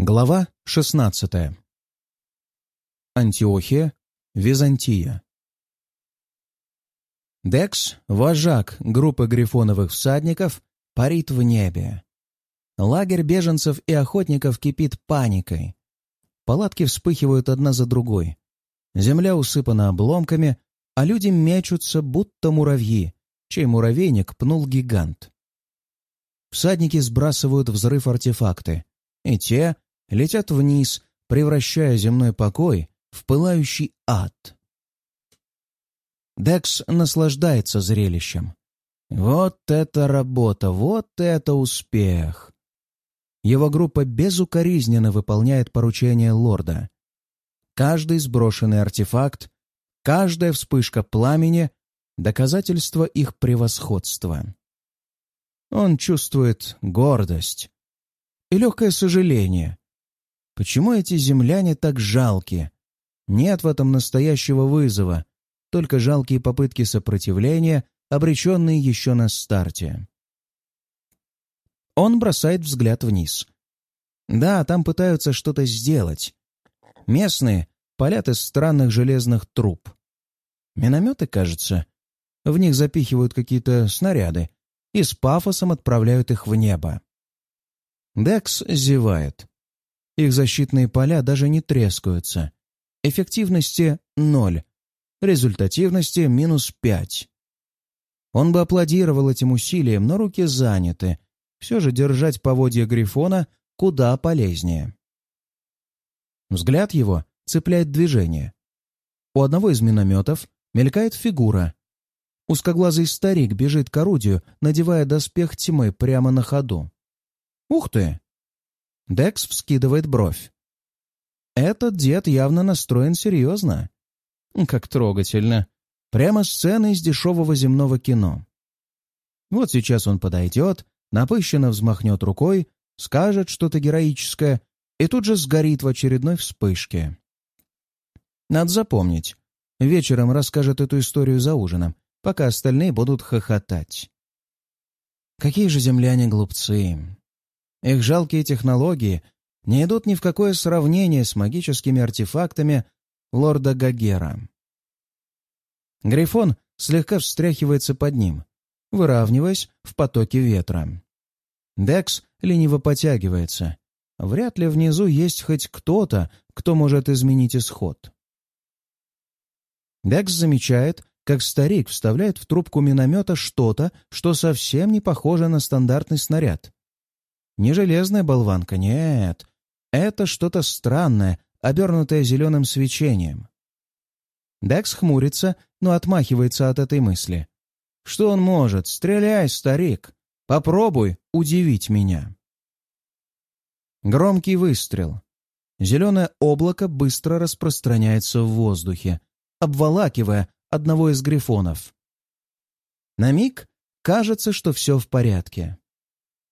Глава 16. Антиохия, Византия. Декс, вожак группы грифоновых всадников, парит в небе. Лагерь беженцев и охотников кипит паникой. Палатки вспыхивают одна за другой. Земля усыпана обломками, а люди мечутся, будто муравьи, чей муравейник пнул гигант. Всадники сбрасывают взрыв артефакты, и те летят вниз, превращая земной покой в пылающий ад. Декс наслаждается зрелищем. Вот это работа, вот это успех! Его группа безукоризненно выполняет поручения лорда. Каждый сброшенный артефакт, каждая вспышка пламени — доказательство их превосходства. Он чувствует гордость и легкое сожаление, Почему эти земляне так жалки? Нет в этом настоящего вызова, только жалкие попытки сопротивления, обреченные еще на старте. Он бросает взгляд вниз. Да, там пытаются что-то сделать. Местные палят из странных железных труб. Минометы, кажется. В них запихивают какие-то снаряды и с пафосом отправляют их в небо. Декс зевает. Их защитные поля даже не трескаются. Эффективности — ноль. Результативности — минус пять. Он бы аплодировал этим усилиям, но руки заняты. Все же держать поводья Грифона куда полезнее. Взгляд его цепляет движение. У одного из минометов мелькает фигура. Узкоглазый старик бежит к орудию, надевая доспех тьмы прямо на ходу. «Ух ты! Декс вскидывает бровь. Этот дед явно настроен серьезно. Как трогательно. Прямо сцена из дешевого земного кино. Вот сейчас он подойдет, напыщенно взмахнет рукой, скажет что-то героическое и тут же сгорит в очередной вспышке. Надо запомнить. Вечером расскажет эту историю за ужином, пока остальные будут хохотать. Какие же земляне глупцы. Их жалкие технологии не идут ни в какое сравнение с магическими артефактами лорда Гагера. Грифон слегка встряхивается под ним, выравниваясь в потоке ветра. Декс лениво потягивается. Вряд ли внизу есть хоть кто-то, кто может изменить исход. Декс замечает, как старик вставляет в трубку миномета что-то, что совсем не похоже на стандартный снаряд. Не железная болванка, нет. Это что-то странное, обернутое зеленым свечением. Декс хмурится, но отмахивается от этой мысли. Что он может? Стреляй, старик! Попробуй удивить меня. Громкий выстрел. Зеленое облако быстро распространяется в воздухе, обволакивая одного из грифонов. На миг кажется, что все в порядке.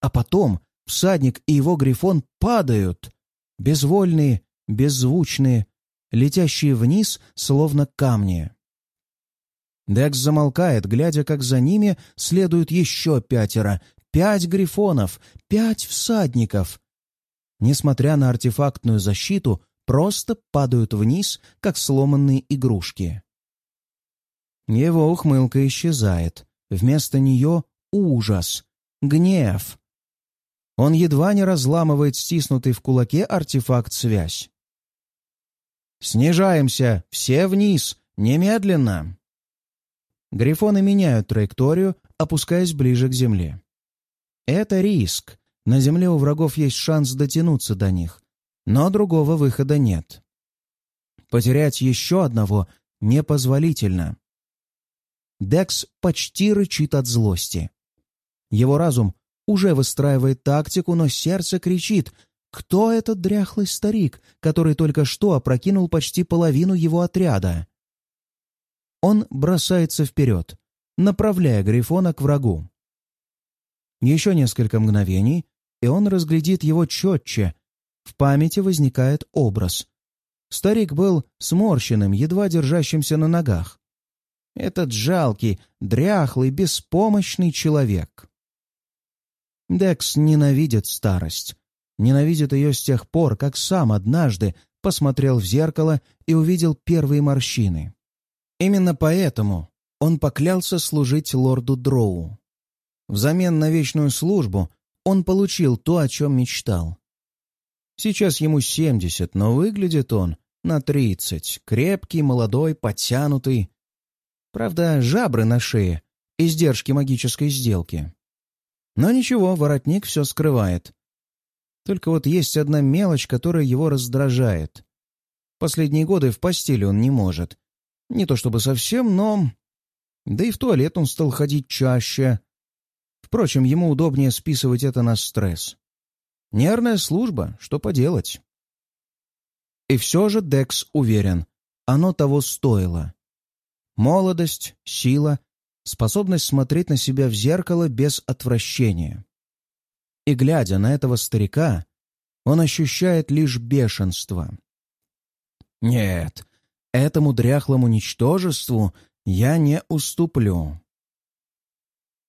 А потом всадник и его грифон падают, безвольные, беззвучные, летящие вниз, словно камни. Декс замолкает, глядя, как за ними следуют еще пятеро, пять грифонов, пять всадников. Несмотря на артефактную защиту, просто падают вниз, как сломанные игрушки. Его ухмылка исчезает. Вместо нее ужас, гнев, он едва не разламывает стиснутый в кулаке артефакт-связь. «Снижаемся! Все вниз! Немедленно!» Грифоны меняют траекторию, опускаясь ближе к земле. Это риск. На земле у врагов есть шанс дотянуться до них, но другого выхода нет. Потерять еще одного непозволительно. Декс почти рычит от злости. Его разум уже выстраивает тактику, но сердце кричит «Кто этот дряхлый старик, который только что опрокинул почти половину его отряда?» Он бросается вперед, направляя Грифона к врагу. Еще несколько мгновений, и он разглядит его четче. В памяти возникает образ. Старик был сморщенным, едва держащимся на ногах. Этот жалкий, дряхлый, беспомощный человек. Декс ненавидит старость. ненавидит ее с тех пор, как сам однажды посмотрел в зеркало и увидел первые морщины. Именно поэтому он поклялся служить лорду Дроу. Взамен на вечную службу он получил то, о чем мечтал. Сейчас ему семьдесят, но выглядит он на тридцать. Крепкий, молодой, подтянутый. Правда, жабры на шее, издержки магической сделки. Но ничего, воротник все скрывает. Только вот есть одна мелочь, которая его раздражает. Последние годы в постели он не может. Не то чтобы совсем, но... Да и в туалет он стал ходить чаще. Впрочем, ему удобнее списывать это на стресс. Нервная служба, что поделать. И все же Декс уверен, оно того стоило. Молодость, сила, способность смотреть на себя в зеркало без отвращения. И, глядя на этого старика, он ощущает лишь бешенство. Нет, этому дряхлому ничтожеству я не уступлю.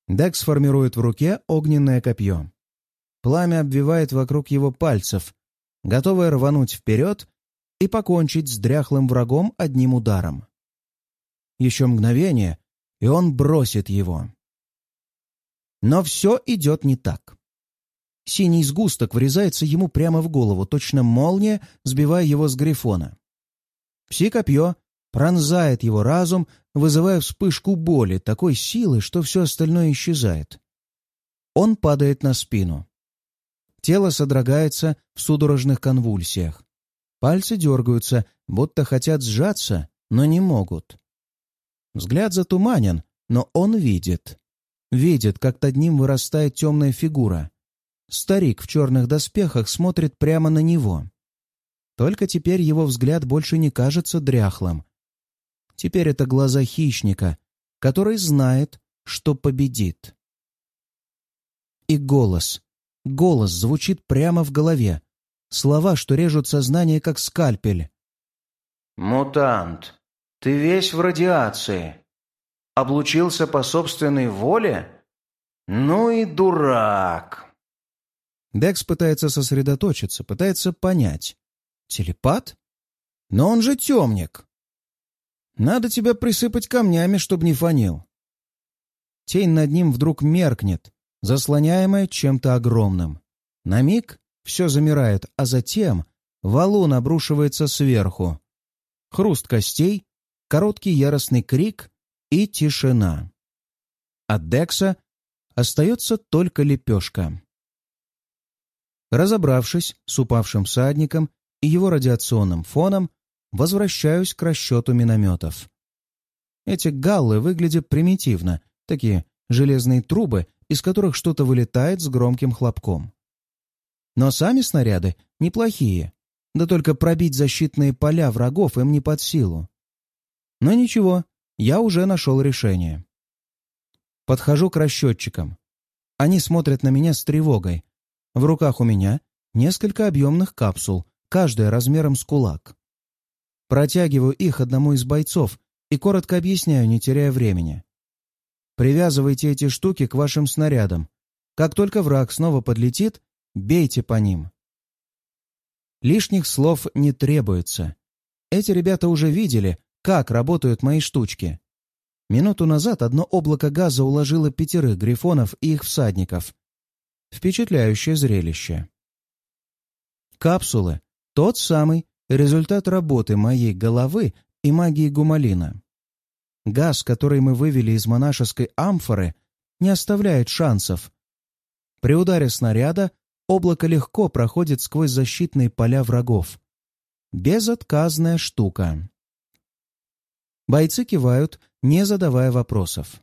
Декс формирует в руке огненное копье. Пламя обвивает вокруг его пальцев, готовое рвануть вперед и покончить с дряхлым врагом одним ударом. Еще мгновение, и он бросит его. Но все идет не так. Синий сгусток врезается ему прямо в голову, точно молния, сбивая его с грифона. Пси-копье пронзает его разум, вызывая вспышку боли, такой силы, что все остальное исчезает. Он падает на спину. Тело содрогается в судорожных конвульсиях. Пальцы дергаются, будто хотят сжаться, но не могут. Взгляд затуманен, но он видит. Видит, как над ним вырастает темная фигура. Старик в черных доспехах смотрит прямо на него. Только теперь его взгляд больше не кажется дряхлым. Теперь это глаза хищника, который знает, что победит. И голос. Голос звучит прямо в голове. Слова, что режут сознание, как скальпель. «Мутант, ты весь в радиации. Облучился по собственной воле? Ну и дурак!» Декс пытается сосредоточиться, пытается понять. Телепат? Но он же темник. Надо тебя присыпать камнями, чтобы не фонил. Тень над ним вдруг меркнет, заслоняемая чем-то огромным. На миг все замирает, а затем валун обрушивается сверху. Хруст костей, короткий яростный крик и тишина. От Декса остается только лепешка. Разобравшись с упавшим всадником и его радиационным фоном, возвращаюсь к расчету минометов. Эти галлы выглядят примитивно, такие железные трубы, из которых что-то вылетает с громким хлопком. Но сами снаряды неплохие, да только пробить защитные поля врагов им не под силу. Но ничего, я уже нашел решение. Подхожу к расчетчикам. Они смотрят на меня с тревогой, в руках у меня несколько объемных капсул, каждая размером с кулак. Протягиваю их одному из бойцов и коротко объясняю, не теряя времени. Привязывайте эти штуки к вашим снарядам. Как только враг снова подлетит, бейте по ним. Лишних слов не требуется. Эти ребята уже видели, как работают мои штучки. Минуту назад одно облако газа уложило пятерых грифонов и их всадников, Впечатляющее зрелище. Капсулы — тот самый результат работы моей головы и магии гумалина. Газ, который мы вывели из монашеской амфоры, не оставляет шансов. При ударе снаряда облако легко проходит сквозь защитные поля врагов. Безотказная штука. Бойцы кивают, не задавая вопросов.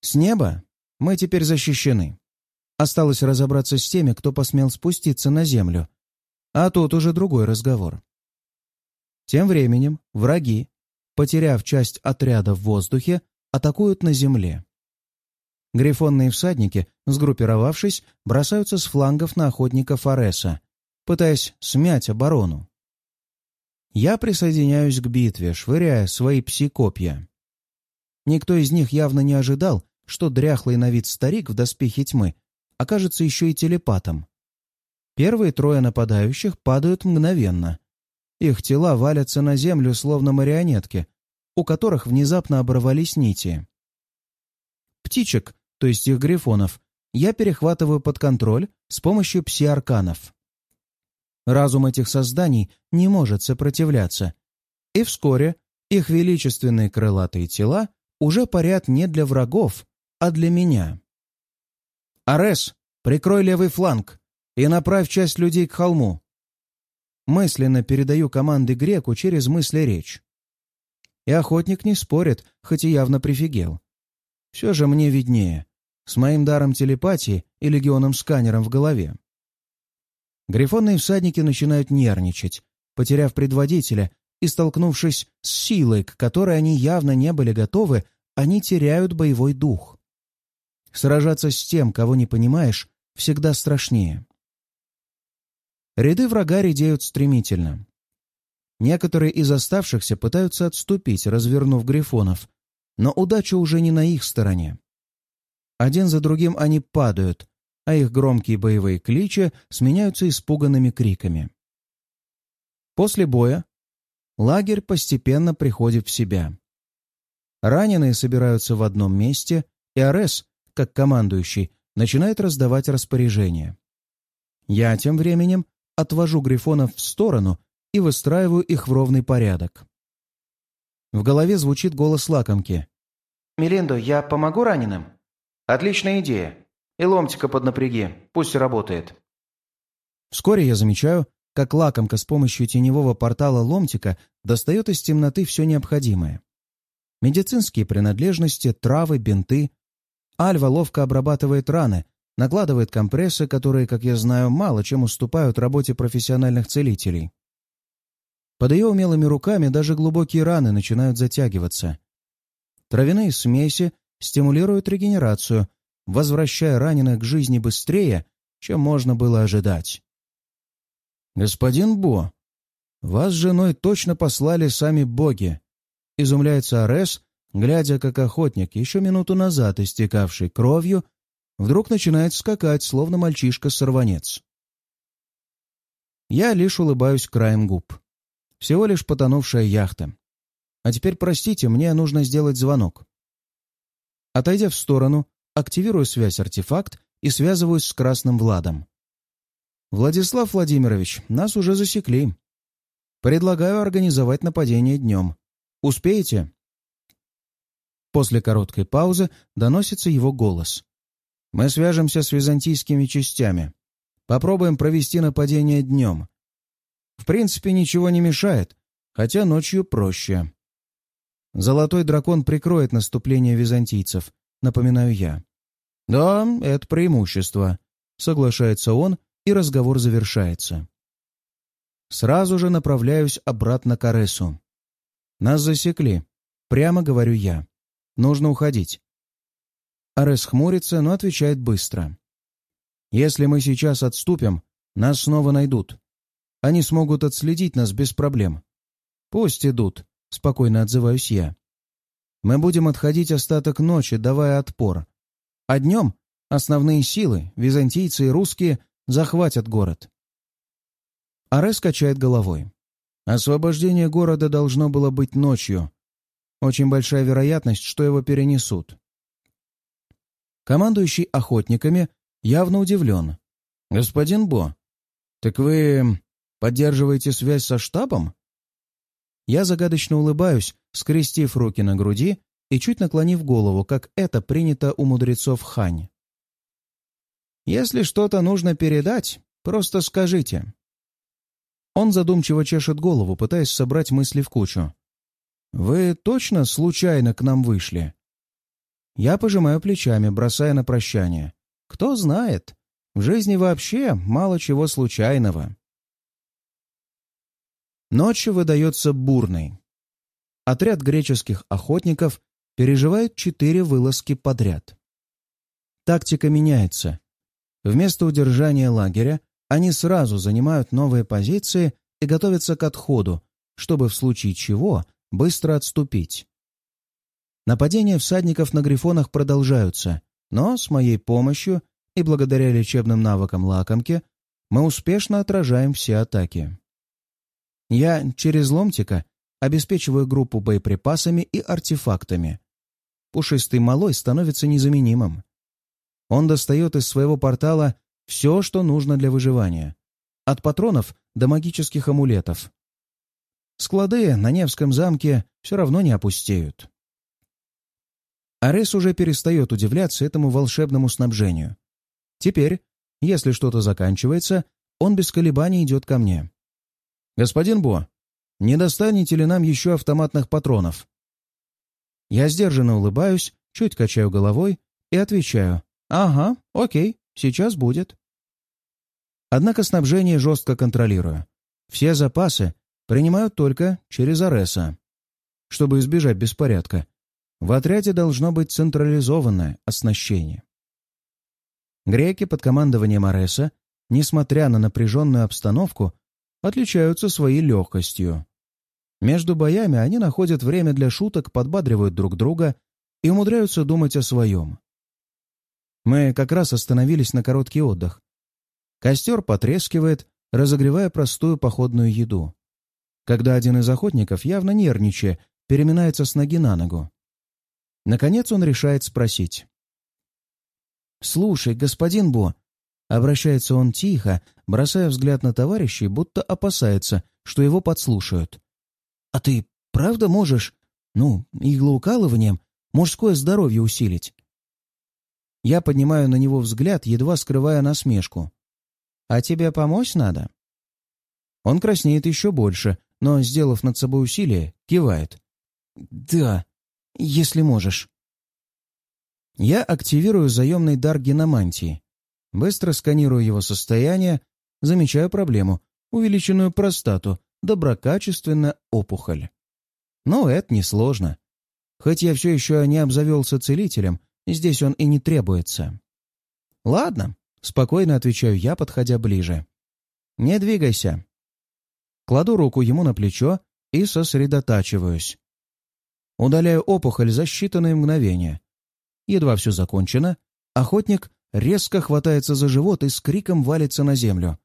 С неба мы теперь защищены. Осталось разобраться с теми, кто посмел спуститься на землю. А тут уже другой разговор. Тем временем враги, потеряв часть отряда в воздухе, атакуют на земле. Грифонные всадники, сгруппировавшись, бросаются с флангов на охотников Ареса, пытаясь смять оборону. Я присоединяюсь к битве, швыряя свои пси-копья. Никто из них явно не ожидал, что дряхлый на вид старик в доспехе тьмы окажется еще и телепатом. Первые трое нападающих падают мгновенно. Их тела валятся на землю, словно марионетки, у которых внезапно оборвались нити. Птичек, то есть их грифонов, я перехватываю под контроль с помощью пси-арканов. Разум этих созданий не может сопротивляться, и вскоре их величественные крылатые тела уже парят не для врагов, а для меня. «Арес, прикрой левый фланг и направь часть людей к холму!» Мысленно передаю команды греку через мысли речь. И охотник не спорит, хоть и явно прифигел. Все же мне виднее, с моим даром телепатии и легионом-сканером в голове. Грифонные всадники начинают нервничать, потеряв предводителя и столкнувшись с силой, к которой они явно не были готовы, они теряют боевой дух. Сражаться с тем, кого не понимаешь, всегда страшнее. Ряды врага редеют стремительно. Некоторые из оставшихся пытаются отступить, развернув грифонов, но удача уже не на их стороне. Один за другим они падают, а их громкие боевые кличи сменяются испуганными криками. После боя лагерь постепенно приходит в себя. Раненые собираются в одном месте, и Арес, как командующий, начинает раздавать распоряжения. Я тем временем отвожу грифонов в сторону и выстраиваю их в ровный порядок. В голове звучит голос лакомки. «Мелиндо, я помогу раненым?» «Отличная идея. И ломтика поднапряги. Пусть работает». Вскоре я замечаю, как лакомка с помощью теневого портала ломтика достает из темноты все необходимое. Медицинские принадлежности, травы, бинты. Альва ловко обрабатывает раны, накладывает компрессы, которые, как я знаю, мало чем уступают работе профессиональных целителей. Под ее умелыми руками даже глубокие раны начинают затягиваться. Травяные смеси стимулируют регенерацию, возвращая раненых к жизни быстрее, чем можно было ожидать. «Господин Бо, вас с женой точно послали сами боги», — изумляется Арес, глядя, как охотник, еще минуту назад истекавший кровью, вдруг начинает скакать, словно мальчишка-сорванец. Я лишь улыбаюсь краем губ. Всего лишь потонувшая яхта. А теперь, простите, мне нужно сделать звонок. Отойдя в сторону, активирую связь-артефакт и связываюсь с Красным Владом. «Владислав Владимирович, нас уже засекли. Предлагаю организовать нападение днем. Успеете?» После короткой паузы доносится его голос. «Мы свяжемся с византийскими частями. Попробуем провести нападение днем. В принципе, ничего не мешает, хотя ночью проще. Золотой дракон прикроет наступление византийцев, напоминаю я. «Да, это преимущество», — соглашается он и разговор завершается. Сразу же направляюсь обратно к Аресу. Нас засекли. Прямо говорю я. Нужно уходить. Арес хмурится, но отвечает быстро. Если мы сейчас отступим, нас снова найдут. Они смогут отследить нас без проблем. Пусть идут, спокойно отзываюсь я. Мы будем отходить остаток ночи, давая отпор. А днем основные силы, византийцы и русские, захватят город. Арес качает головой. Освобождение города должно было быть ночью. Очень большая вероятность, что его перенесут. Командующий охотниками явно удивлен. «Господин Бо, так вы поддерживаете связь со штабом?» Я загадочно улыбаюсь, скрестив руки на груди и чуть наклонив голову, как это принято у мудрецов Хань. Если что-то нужно передать, просто скажите». Он задумчиво чешет голову, пытаясь собрать мысли в кучу. «Вы точно случайно к нам вышли?» Я пожимаю плечами, бросая на прощание. «Кто знает, в жизни вообще мало чего случайного». Ночь выдается бурной. Отряд греческих охотников переживает четыре вылазки подряд. Тактика меняется. Вместо удержания лагеря они сразу занимают новые позиции и готовятся к отходу, чтобы в случае чего быстро отступить. Нападения всадников на грифонах продолжаются, но с моей помощью и благодаря лечебным навыкам лакомки мы успешно отражаем все атаки. Я через ломтика обеспечиваю группу боеприпасами и артефактами. Пушистый малой становится незаменимым. Он достает из своего портала все, что нужно для выживания. От патронов до магических амулетов. Склады на Невском замке все равно не опустеют. Арес уже перестает удивляться этому волшебному снабжению. Теперь, если что-то заканчивается, он без колебаний идет ко мне. «Господин Бо, не достанете ли нам еще автоматных патронов?» Я сдержанно улыбаюсь, чуть качаю головой и отвечаю. «Ага, окей, сейчас будет». Однако снабжение жестко контролирую. Все запасы принимают только через Ареса. Чтобы избежать беспорядка, в отряде должно быть централизованное оснащение. Греки под командованием Ареса, несмотря на напряженную обстановку, отличаются своей легкостью. Между боями они находят время для шуток, подбадривают друг друга и умудряются думать о своем. Мы как раз остановились на короткий отдых. Костер потрескивает, разогревая простую походную еду. Когда один из охотников, явно нервничая, переминается с ноги на ногу. Наконец он решает спросить. «Слушай, господин Бо», — обращается он тихо, бросая взгляд на товарищей, будто опасается, что его подслушают. «А ты правда можешь, ну, иглоукалыванием, мужское здоровье усилить?» Я поднимаю на него взгляд, едва скрывая насмешку. «А тебе помочь надо?» Он краснеет еще больше, но, сделав над собой усилие, кивает. «Да, если можешь». Я активирую заемный дар геномантии. Быстро сканирую его состояние, замечаю проблему — увеличенную простату, доброкачественная опухоль. Но это несложно. Хоть я все еще не обзавелся целителем, здесь он и не требуется. «Ладно», — спокойно отвечаю я, подходя ближе. «Не двигайся». Кладу руку ему на плечо и сосредотачиваюсь. Удаляю опухоль за считанные мгновения. Едва все закончено, охотник резко хватается за живот и с криком валится на землю.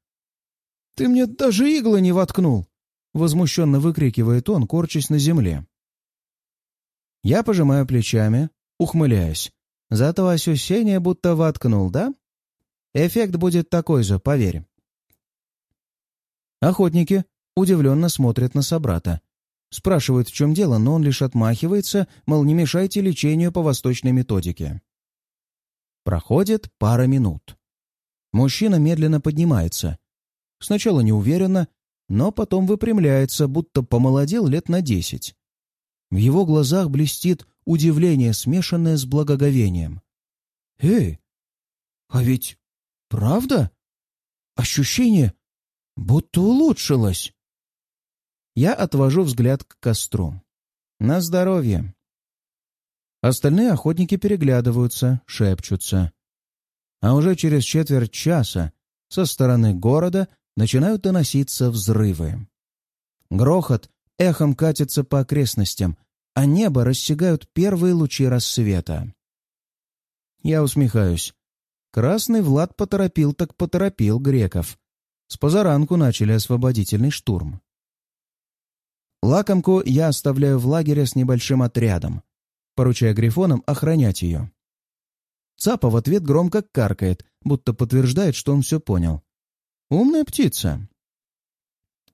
«Ты мне даже иглы не воткнул!» — возмущенно выкрикивает он, корчась на земле. Я пожимаю плечами, ухмыляясь. Зато ощущение будто воткнул, да? Эффект будет такой же, поверь. Охотники удивленно смотрят на собрата. Спрашивают, в чем дело, но он лишь отмахивается, мол, не мешайте лечению по восточной методике. Проходит пара минут. Мужчина медленно поднимается. Сначала неуверенно, но потом выпрямляется, будто помолодел лет на десять. В его глазах блестит удивление, смешанное с благоговением. «Эй, а ведь правда? Ощущение будто улучшилось!» Я отвожу взгляд к костру. «На здоровье!» Остальные охотники переглядываются, шепчутся. А уже через четверть часа со стороны города начинают доноситься взрывы. Грохот эхом катится по окрестностям, а небо рассягают первые лучи рассвета. Я усмехаюсь. Красный Влад поторопил так поторопил греков. С позаранку начали освободительный штурм. Лакомку я оставляю в лагере с небольшим отрядом, поручая грифонам охранять ее. Цапа в ответ громко каркает, будто подтверждает, что он все понял. Умная птица.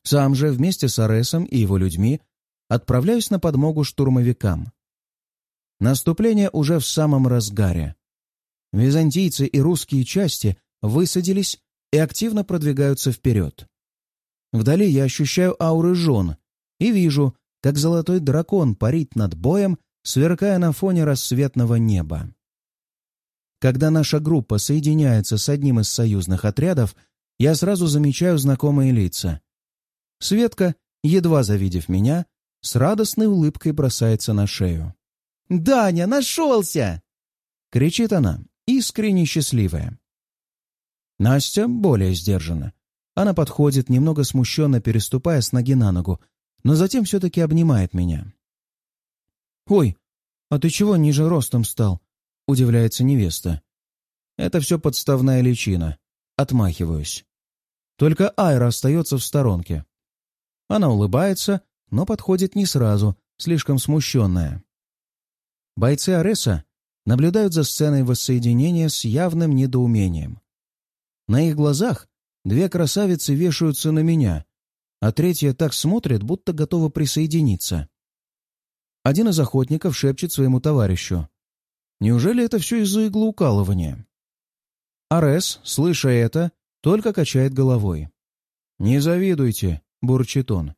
Сам же вместе с Аресом и его людьми отправляюсь на подмогу штурмовикам. Наступление уже в самом разгаре. Византийцы и русские части высадились и активно продвигаются вперед. Вдали я ощущаю ауры жен, и вижу, как золотой дракон парит над боем, сверкая на фоне рассветного неба. Когда наша группа соединяется с одним из союзных отрядов, я сразу замечаю знакомые лица. Светка, едва завидев меня, с радостной улыбкой бросается на шею. «Даня, нашелся!» — кричит она, искренне счастливая. Настя более сдержана. Она подходит, немного смущенно переступая с ноги на ногу, но затем все-таки обнимает меня. «Ой, а ты чего ниже ростом стал?» — удивляется невеста. «Это все подставная личина. Отмахиваюсь. Только Айра остается в сторонке. Она улыбается, но подходит не сразу, слишком смущенная. Бойцы Ареса наблюдают за сценой воссоединения с явным недоумением. На их глазах две красавицы вешаются на меня, а третья так смотрит, будто готова присоединиться. Один из охотников шепчет своему товарищу. Неужели это все из-за иглоукалывания? Арес, слыша это, только качает головой. «Не завидуйте», — бурчит он.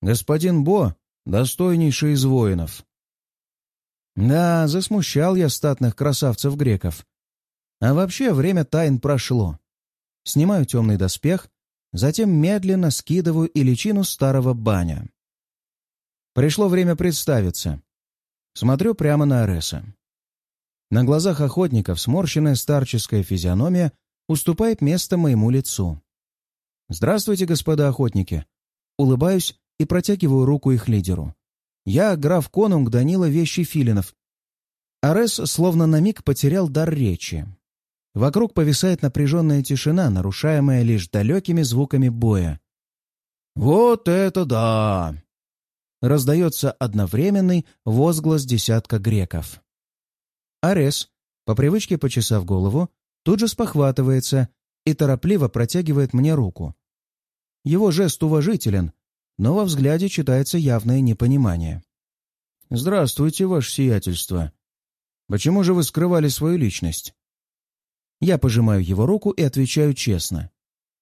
«Господин Бо — достойнейший из воинов». Да, засмущал я статных красавцев-греков. А вообще время тайн прошло. Снимаю темный доспех, затем медленно скидываю и личину старого баня. Пришло время представиться. Смотрю прямо на Ареса. На глазах охотников сморщенная старческая физиономия уступает место моему лицу. «Здравствуйте, господа охотники!» Улыбаюсь и протягиваю руку их лидеру. «Я граф Конунг Данила Вещи Филинов». Арес словно на миг потерял дар речи. Вокруг повисает напряженная тишина, нарушаемая лишь далекими звуками боя. «Вот это да!» Раздается одновременный возглас десятка греков. Арес, по привычке почесав голову, тут же спохватывается и торопливо протягивает мне руку. Его жест уважителен, но во взгляде читается явное непонимание. «Здравствуйте, ваше сиятельство. Почему же вы скрывали свою личность?» Я пожимаю его руку и отвечаю честно.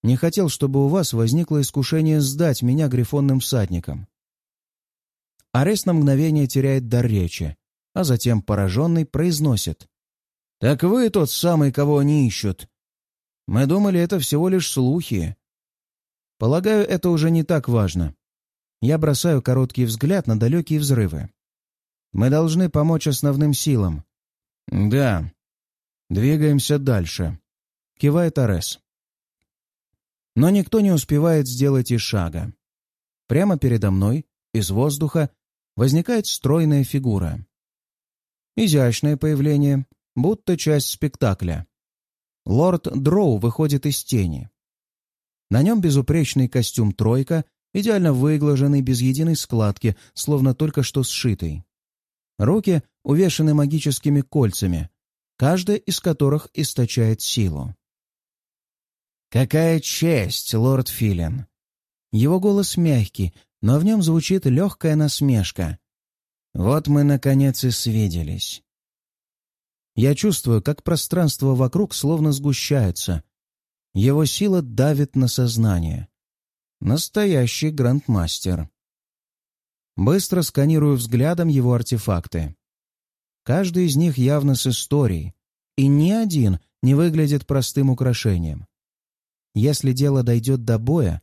Не хотел, чтобы у вас возникло искушение сдать меня грифонным всадникам. Арес на мгновение теряет дар речи, а затем, пораженный, произносит. «Так вы тот самый, кого они ищут. Мы думали, это всего лишь слухи. Полагаю, это уже не так важно. Я бросаю короткий взгляд на далекие взрывы. Мы должны помочь основным силам. Да. Двигаемся дальше. Кивает Арес. Но никто не успевает сделать и шага. Прямо передо мной, из воздуха, возникает стройная фигура. Изящное появление, будто часть спектакля. Лорд Дроу выходит из тени. На нем безупречный костюм «тройка», идеально выглаженный, без единой складки, словно только что сшитый. Руки увешаны магическими кольцами, каждая из которых источает силу. «Какая честь, лорд Филин!» Его голос мягкий, но в нем звучит легкая насмешка. Вот мы, наконец, и свиделись. Я чувствую, как пространство вокруг словно сгущается. Его сила давит на сознание. Настоящий грандмастер. Быстро сканирую взглядом его артефакты. Каждый из них явно с историей, и ни один не выглядит простым украшением. Если дело дойдет до боя,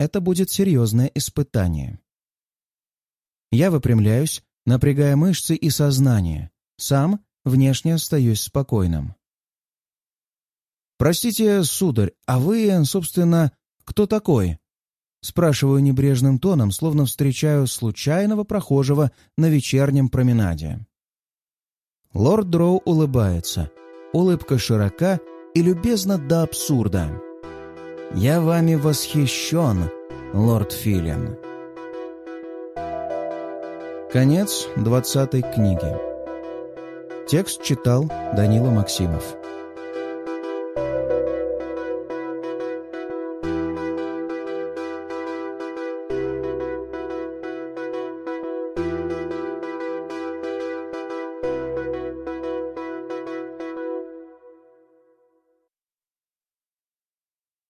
это будет серьезное испытание. Я выпрямляюсь, напрягая мышцы и сознание. Сам внешне остаюсь спокойным. «Простите, сударь, а вы, собственно, кто такой?» Спрашиваю небрежным тоном, словно встречаю случайного прохожего на вечернем променаде. Лорд Дроу улыбается. Улыбка широка и любезна до абсурда. «Я вами восхищен, лорд Филин». Конец двадцатой книги. Текст читал Данила Максимов.